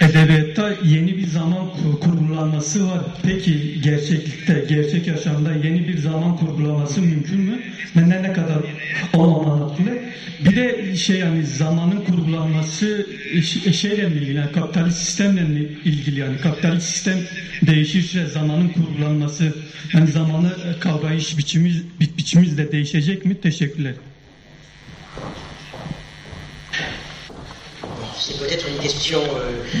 Speaker 5: Edebiyatta yeni bir zaman kur- kurgulanması var. Peki gerçeklikte, gerçek yaşamda yeni bir zaman kurgulaması mümkün mü? Ve ne ne kadar olmamakla? Bir de şey yani zamanın kurgulanması şeyle mi ilgili? Yani kapitalist sistemle mi ilgili? Yani kapitalist sistem değişirse zamanın kurgulanması yani zamanı kavrayış biçimimiz, bi- biçimimiz de değişecek mi? Teşekkürler.
Speaker 6: C'est peut-être une question,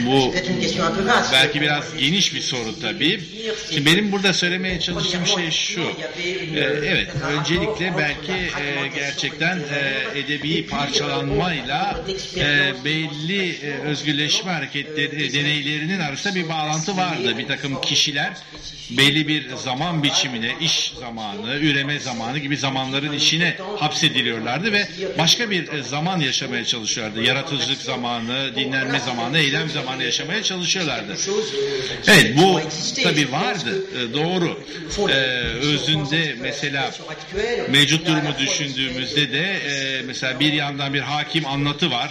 Speaker 1: Bu
Speaker 6: c'est peut-être une question un peu vaste.
Speaker 1: belki biraz geniş bir soru tabii. Şimdi benim burada söylemeye çalıştığım şey şu. Ee, evet, öncelikle belki e, gerçekten e, edebi parçalanmayla e, belli e, özgürleşme hareketleri, e, deneylerinin arasında bir bağlantı vardı. Bir takım kişiler belli bir zaman biçimine, iş zamanı, üreme zamanı gibi zamanların içine hapsediliyorlardı ve başka bir zaman yaşamaya çalışıyorlardı. Yaratıcılık zamanı, dinlenme zamanı, eylem zamanı yaşamaya çalışıyorlardı. Evet bu tabi vardı e, doğru. Ee, özünde mesela mevcut durumu düşündüğümüzde de e, mesela bir yandan bir hakim anlatı var.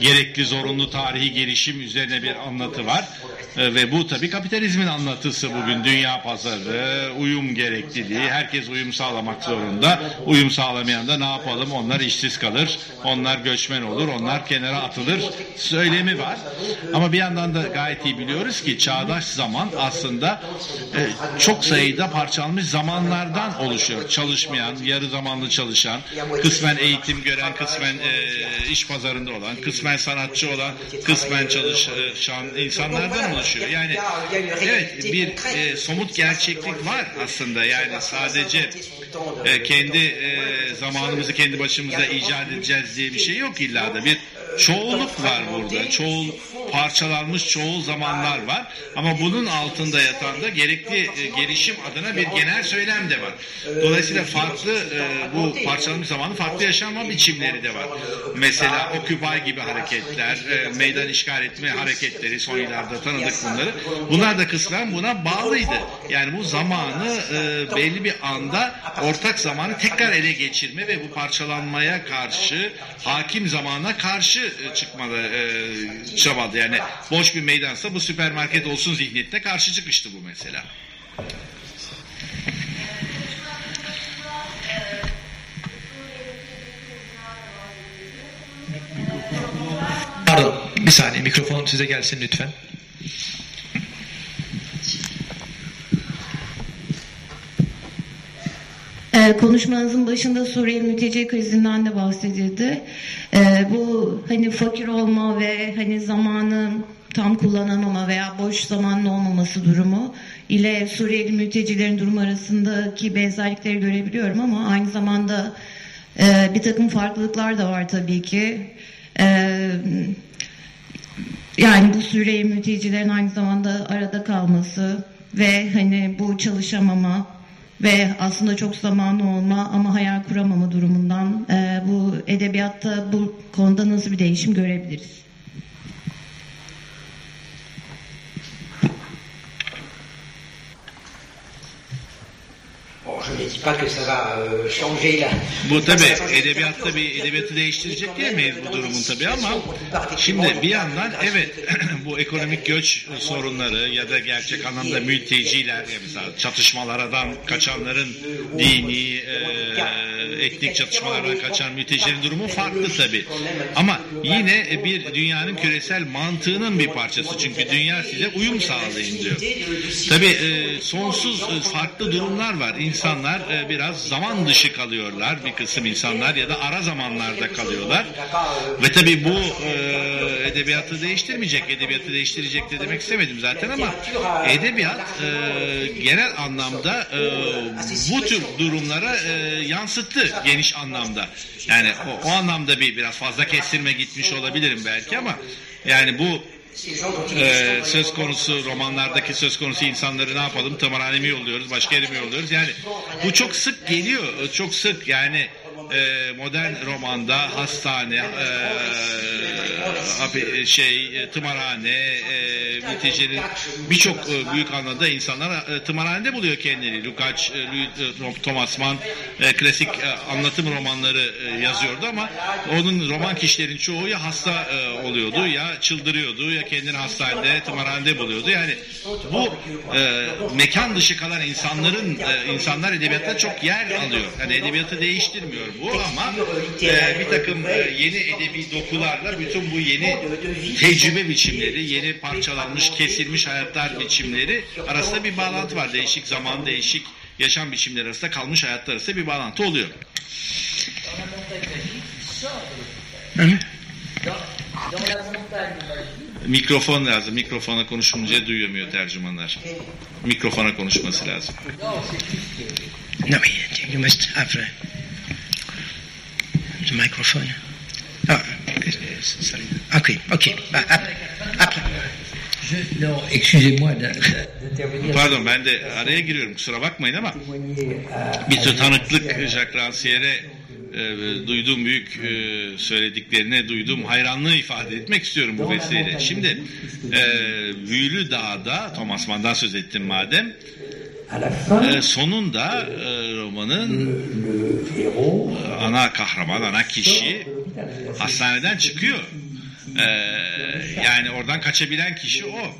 Speaker 1: Gerekli zorunlu tarihi gelişim üzerine bir anlatı var. E, ve bu tabi kapitalizmin anlatısı bugün dünya pazarı, uyum gerekliliği, herkes uyum sağlamak zorunda. Uyum sağlamayan da ne yapalım onlar işsiz kalır, onlar göçmen olur, onlar kenara atılır söylemi var. Ama bir yandan da gayet iyi biliyoruz ki çağdaş zaman aslında e, çok sayıda parçalanmış zamanlardan oluşuyor. Çalışmayan, yarı zamanlı çalışan, kısmen eğitim gören, kısmen e, iş pazarında olan, kısmen sanatçı olan, kısmen çalışan insanlardan oluşuyor. Yani evet bir e, somut gerçeklik var aslında. Yani sadece e, kendi e, zamanımızı kendi başımıza icat edeceğiz diye bir şey yok illa da. Bir çoğulluk var burada. Çoğul parçalanmış çoğul zamanlar var. Ama bunun altında yatan da gerekli e, gelişim adına bir genel söylem de var. Dolayısıyla farklı e, bu parçalanmış zamanın farklı yaşanma biçimleri de var. Mesela Occupy gibi hareketler, e, meydan işgal etme hareketleri son yıllarda tanıdık bunları. Bunlar da kısmen buna bağlıydı. Yani bu zamanı belli bir anda ortak zamanı tekrar ele geçirme ve bu parçalanmaya karşı hakim zamana karşı çıkmalı e, çabadı. Yani boş bir meydansa bu süpermarket olsun zihniyetine karşı çıkıştı bu mesela.
Speaker 3: Pardon bir saniye mikrofon size gelsin lütfen.
Speaker 7: Ee, konuşmanızın başında Suriye mülteci krizinden de bahsedildi. Ee, bu hani fakir olma ve hani zamanı tam kullanamama veya boş zamanın olmaması durumu ile Suriyeli mültecilerin durumu arasındaki benzerlikleri görebiliyorum ama aynı zamanda e, bir takım farklılıklar da var tabii ki. Ee, yani bu Suriyeli mültecilerin aynı zamanda arada kalması ve hani bu çalışamama ve aslında çok zamanlı olma ama hayal kuramama durumundan e, bu edebiyatta bu konuda nasıl bir değişim görebiliriz?
Speaker 6: Je ne dis pas que ça va euh, changer la...
Speaker 1: Bu tabi edebiyatta bir edebiyatı değiştirecek diyemeyiz bu durumun tabi ama şimdi bir yandan evet bu ekonomik göç sorunları ya da gerçek anlamda mülteciler mesela çatışmalardan kaçanların dini e, etnik çatışmalardan kaçan mültecilerin durumu farklı tabi ama yine bir dünyanın küresel mantığının bir parçası çünkü dünya size uyum sağlayın diyor. Tabi e, sonsuz e, farklı durumlar var. İnsanlar e, biraz zaman dışı kalıyorlar bir kısım insanlar ya da ara zamanlarda kalıyorlar. Ve tabi bu e, edebiyatı değiştirmeyecek. Edebiyatı değiştirecek de demek istemedim zaten ama edebiyat e, genel anlamda e, bu tür durumlara e, yansıttı geniş anlamda. Yani o, o anlamda bir biraz fazla kestirme gitmiş olabilirim belki ama yani bu ee, söz konusu romanlardaki söz konusu insanları ne yapalım? Tımarhane mi yolluyoruz başka yere mi yolluyoruz. Yani bu çok sık geliyor çok sık. Yani e, modern romanda hastane e, şey e, tımarhane e, mültecilerin birçok e, büyük anlamda insanlar e, tımarhanede buluyor kendini. Lukács, e, e, Thomas Mann e, klasik e, anlatım romanları e, yazıyordu ama onun roman kişilerin çoğu ya hasta e, oluyordu ya çıldırıyordu ya kendini hastanede tımarhanede buluyordu. Yani bu e, mekan dışı kalan insanların e, insanlar edebiyatta çok yer alıyor. Yani edebiyatı değiştirmiyor bu ama e, bir takım e, yeni edebi dokularla bütün bu yeni tecrübe biçimleri, yeni parçalanmış, kesilmiş hayatlar biçimleri arasında bir bağlantı var. Değişik zaman, değişik yaşam biçimleri arasında kalmış hayatlar arasında bir bağlantı oluyor.
Speaker 8: Montagne
Speaker 1: Mikrofon lazım. Mikrofona konuşunca duyamıyor tercümanlar. Mikrofona konuşması lazım.
Speaker 6: No, you must have the microphone. Oh, sorry. Okay, okay. Ah,
Speaker 8: de- d'intervenir.
Speaker 1: Pardon ben de araya giriyorum kusura bakmayın ama bir tür tanıklık. Jacques Rancière'e e, duyduğum büyük e, söylediklerine duyduğum hayranlığı ifade etmek istiyorum bu vesileyle. Şimdi e, Büyülü Dağ'da Thomas Mann'dan söz ettim madem e, sonunda e, romanın
Speaker 8: héros
Speaker 1: ana kahraman, ana kişi hastaneden çıkıyor. E, yani oradan kaçabilen kişi o.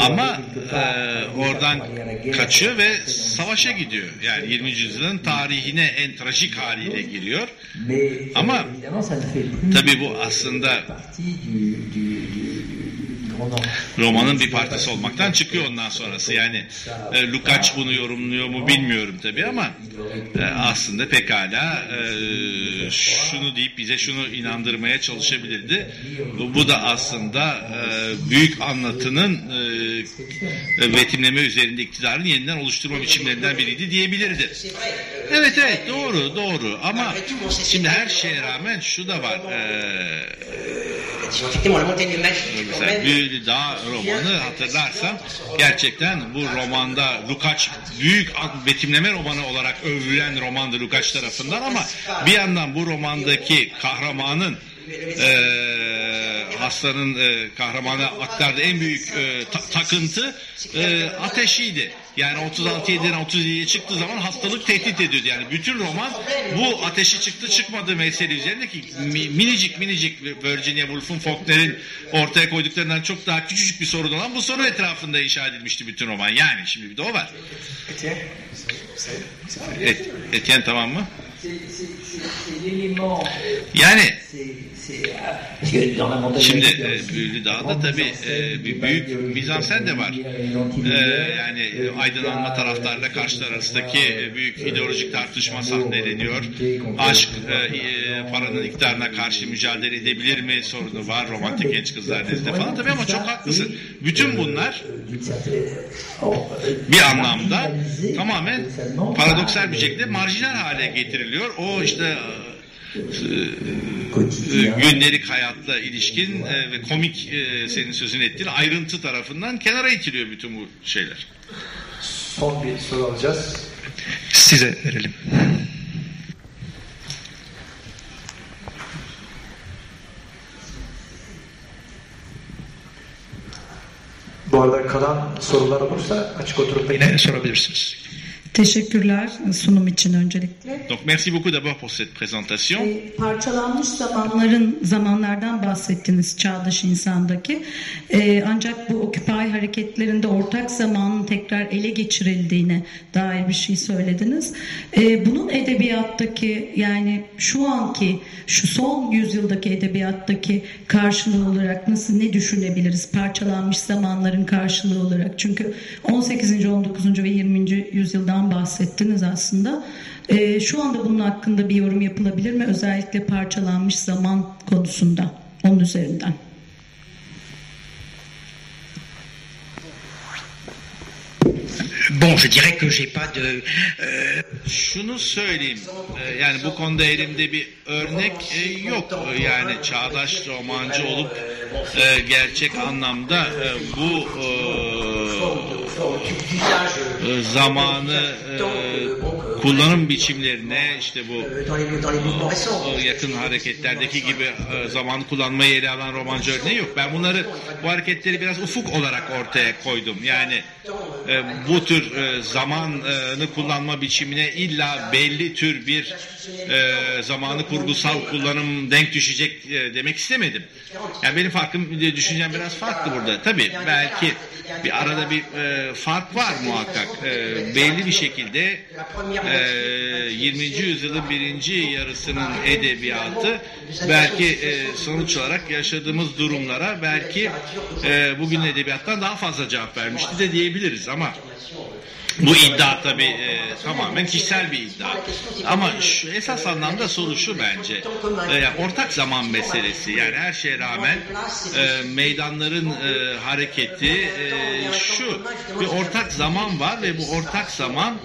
Speaker 1: Ama e, oradan kaçıyor ve savaşa gidiyor. Yani 20. yüzyılın tarihine en trajik haliyle giriyor. Ama Tabii bu aslında romanın bir parçası olmaktan çıkıyor ondan sonrası. Yani e, Lukács bunu yorumluyor mu bilmiyorum tabii ama e, aslında pekala e, şunu deyip bize şunu inandırmaya çalışabilirdi. Bu, da aslında e, büyük anlatının e, betimleme üzerinde iktidarın yeniden oluşturma biçimlerinden biriydi diyebilirdi. Evet evet doğru doğru ama şimdi her şeye rağmen şu da var. E, Mesela. Büyülü Dağ romanı hatırlarsam gerçekten bu romanda Lukács büyük betimleme romanı olarak övülen romandı Lukács tarafından ama bir yandan bu romandaki kahramanın eee hastanın eee kahramana aktardığı en büyük eee, ta- takıntı eee, ateşiydi. Yani 36-7'den 37'ye çıktığı zaman hastalık tehdit ediyordu. Yani bütün roman bu ateşi çıktı çıkmadığı mesele üzerindeki mi- minicik minicik Virginia Woolf'un Faulkner'in ortaya koyduklarından çok daha küçücük bir sorun olan bu soru etrafında inşa edilmişti bütün roman. Yani şimdi bir de o var. Et, Etienne tamam mı? Yani Şimdi e, Büyülü Dağ'da tabii e, bir büyük mizansen de var. E, yani e, aydınlanma taraftarla karşılar arasındaki e, büyük ideolojik tartışma sahneleniyor. Aşk e, e, paranın iktidarına karşı mücadele edebilir mi sorunu var romantik genç kızlar dizide falan tabii ama çok haklısın. Bütün bunlar bir anlamda tamamen paradoksal bir şekilde marjinal hale getiriliyor. O işte e, e, gündelik hayatla ilişkin e, ve komik senin sözün ettiğin ayrıntı tarafından kenara itiliyor bütün bu şeyler.
Speaker 9: Son bir soru alacağız.
Speaker 3: Size verelim.
Speaker 9: Bu arada kalan sorular olursa açık oturup
Speaker 3: Yine sorabilirsiniz.
Speaker 10: Teşekkürler sunum için öncelikle.
Speaker 1: Donc merci beaucoup d'abord pour cette présentation.
Speaker 10: E, parçalanmış zamanların zamanlardan bahsettiniz çağdaş insandaki. E, ancak bu Occupy hareketlerinde ortak zamanın tekrar ele geçirildiğine dair bir şey söylediniz. E, bunun edebiyattaki yani şu anki şu son yüzyıldaki edebiyattaki karşılığı olarak nasıl ne düşünebiliriz parçalanmış zamanların karşılığı olarak? Çünkü 18. 19. ve 20. yüzyıldan bahsettiniz aslında. Ee, şu anda bunun hakkında bir yorum yapılabilir mi? Özellikle parçalanmış zaman konusunda. Onun üzerinden.
Speaker 6: Bon, je dirais que j'ai pas de. euh,
Speaker 1: Şunu söyleyeyim, e, yani bu konuda elimde bir örnek e, yok. E, Yani çağdaş romancı olup e, gerçek anlamda e, bu e, e, zamanı e, kullanım biçimlerine işte bu o yakın hareketlerdeki gibi e, zamanı kullanmayı ele alan romancı örneği yok. Ben bunları bu hareketleri biraz ufuk olarak ortaya koydum. Yani e, bu tür e, zamanı kullanma biçimine illa belli tür bir e, zamanı kurgusal kullanım denk düşecek e, demek istemedim. Yani benim farkım, düşüncem biraz farklı burada. Tabii belki bir arada bir e, fark var muhakkak. E, belli bir şekilde e, 20. yüzyılın birinci yarısının edebiyatı belki e, sonuç olarak yaşadığımız durumlara belki e, bugün edebiyattan daha fazla cevap vermişti de diyebiliriz ama Bu iddia tabii e, tamamen kişisel bir iddia. Ama şu, esas anlamda soru şu bence. E, ortak zaman meselesi. Yani her şeye rağmen e, meydanların e, hareketi e, şu. Bir ortak zaman var ve bu ortak zaman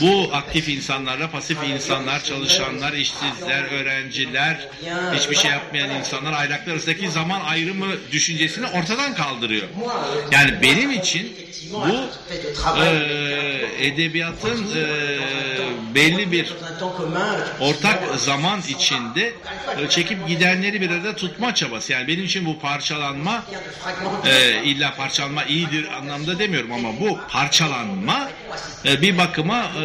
Speaker 1: bu aktif insanlarla pasif insanlar, çalışanlar, işsizler, öğrenciler, hiçbir şey yapmayan insanlar aylaklar arasındaki zaman ayrımı düşüncesini ortadan kaldırıyor. Yani benim için bu e, edebiyatın e, belli bir ortak zaman içinde e, çekip gidenleri bir arada tutma çabası. Yani benim için bu parçalanma e, illa parçalanma iyidir anlamda demiyorum ama bu parçalanma e, bir bakıma e,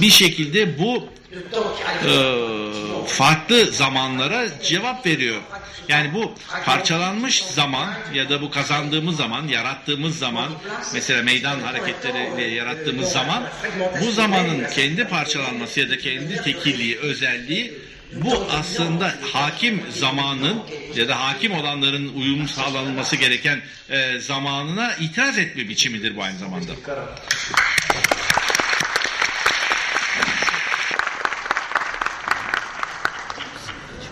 Speaker 1: bir şekilde bu e, farklı zamanlara cevap veriyor. Yani bu parçalanmış zaman ya da bu kazandığımız zaman, yarattığımız zaman, mesela meydan hareketleriyle yarattığımız zaman, bu zamanın kendi parçalanması ya da kendi tekilliği, özelliği bu aslında hakim zamanın ya da hakim olanların uyum sağlanması gereken e, zamanına itiraz etme biçimidir bu aynı zamanda.